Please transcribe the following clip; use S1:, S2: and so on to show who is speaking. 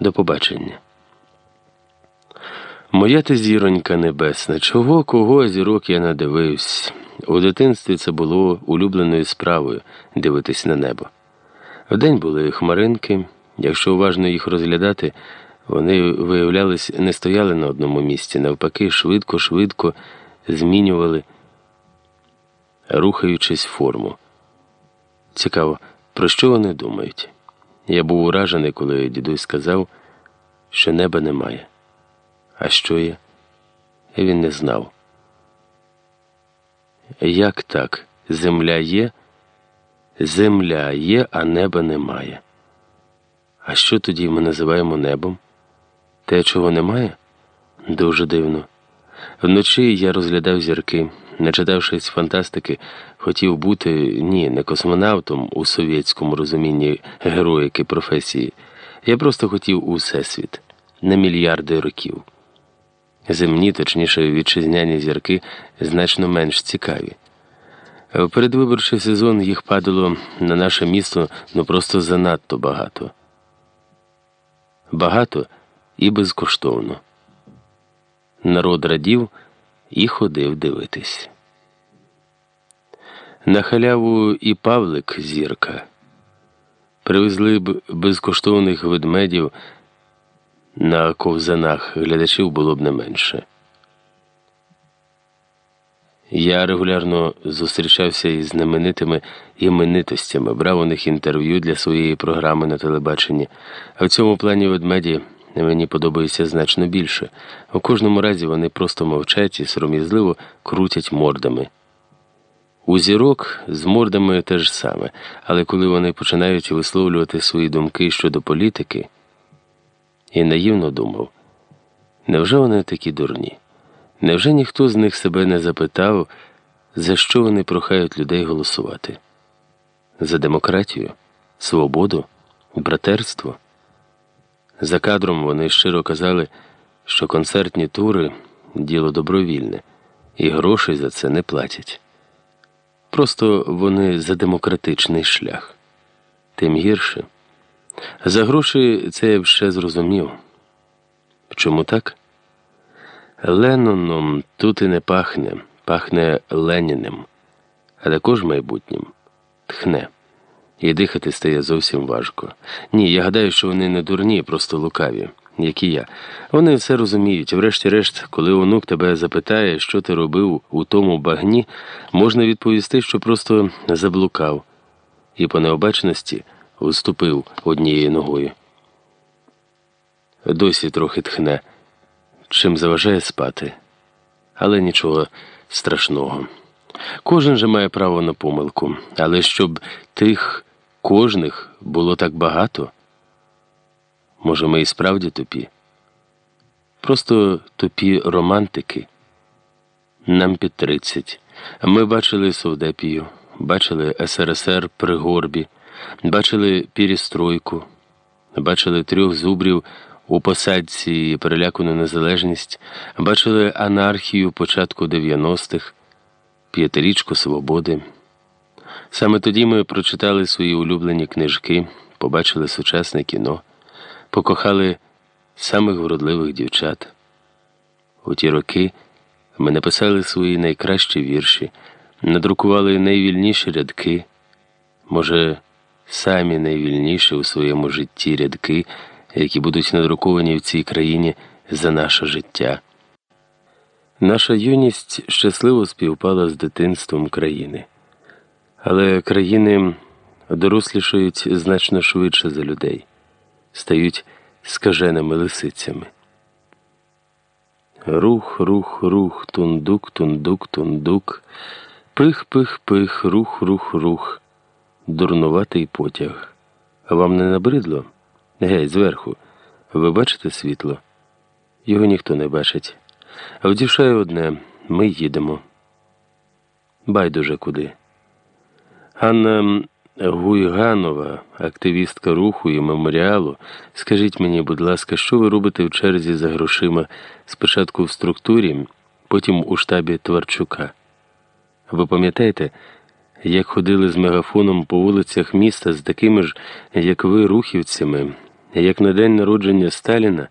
S1: До побачення. Моя ти зіронька небесна, чого кого зірок я надивився. У дитинстві це було улюбленою справою дивитись на небо. Вдень були хмаринки, якщо уважно їх розглядати, вони, виявлялись, не стояли на одному місці, навпаки, швидко-швидко змінювали, рухаючись форму. Цікаво, про що вони думають? Я був уражений, коли дідусь сказав, що неба немає. А що є? Він не знав. Як так? Земля є? Земля є, а неба немає. А що тоді ми називаємо небом? Те, чого немає? Дуже дивно. Вночі я розглядав зірки, начитавшись фантастики, хотів бути ні, не космонавтом у совєтському розумінні героїки професії. Я просто хотів у всесвіт на мільярди років. Земні, точніше, вітчизняні зірки значно менш цікаві. В передвиборчий сезон їх падало на наше місто ну просто занадто багато. Багато і безкоштовно. Народ радів і ходив дивитись. На халяву і Павлик зірка. Привезли б безкоштовних ведмедів на ковзанах, глядачів було б не менше. Я регулярно зустрічався із знаменитими іменитостями, брав у них інтерв'ю для своєї програми на телебаченні, а в цьому плані ведмеді мені подобаються значно більше. У кожному разі вони просто мовчать і сором'язливо крутять мордами. У зірок з мордами те ж саме, але коли вони починають висловлювати свої думки щодо політики, і наївно думав, невже вони такі дурні? Невже ніхто з них себе не запитав, за що вони прохають людей голосувати? За демократію, свободу, братерство? За кадром вони щиро казали, що концертні тури діло добровільне, і грошей за це не платять. Просто вони за демократичний шлях. Тим гірше. За гроші це я ще зрозумів. Чому так? Ленноном тут і не пахне, пахне Леніним, а також майбутнім тхне. І дихати стає зовсім важко. Ні, я гадаю, що вони не дурні, просто лукаві, як і я. Вони все розуміють. Врешті-решт, коли онук тебе запитає, що ти робив у тому багні, можна відповісти, що просто заблукав, і по необачності уступив однією ногою. Досі трохи тхне чим заважає спати, але нічого страшного. Кожен же має право на помилку, але щоб тих кожних було так багато, може, ми і справді тупі, просто тупі романтики. Нам під тридцять. Ми бачили Совдепію, бачили СРСР при горбі, бачили Пірістройку, бачили трьох зубрів у посадці перелякану незалежність, бачили анархію початку 90-х, п'ятирічку свободи. Саме тоді ми прочитали свої улюблені книжки, побачили сучасне кіно, покохали самих вродливих дівчат. У ті роки ми написали свої найкращі вірші, надрукували найвільніші рядки, може, самі найвільніші у своєму житті рядки які будуть надруковані в цій країні за наше життя. Наша юність щасливо співпала з дитинством країни, але країни дорослішають значно швидше за людей, стають скаженими лисицями. Рух, рух, рух, тундук, тундук, тундук, пих, пих, пих, рух, рух, рух, дурнуватий потяг. Вам не набридло? Гей, зверху, ви бачите світло? Його ніхто не бачить. А вдішає одне ми їдемо. Байдуже куди. Ганна Гуйганова, активістка руху і меморіалу, скажіть мені, будь ласка, що ви робите в черзі за грошима спочатку в структурі, потім у штабі Тварчука? Ви пам'ятаєте, як ходили з мегафоном по вулицях міста з такими ж, як ви, рухівцями? як на день народження Сталіна.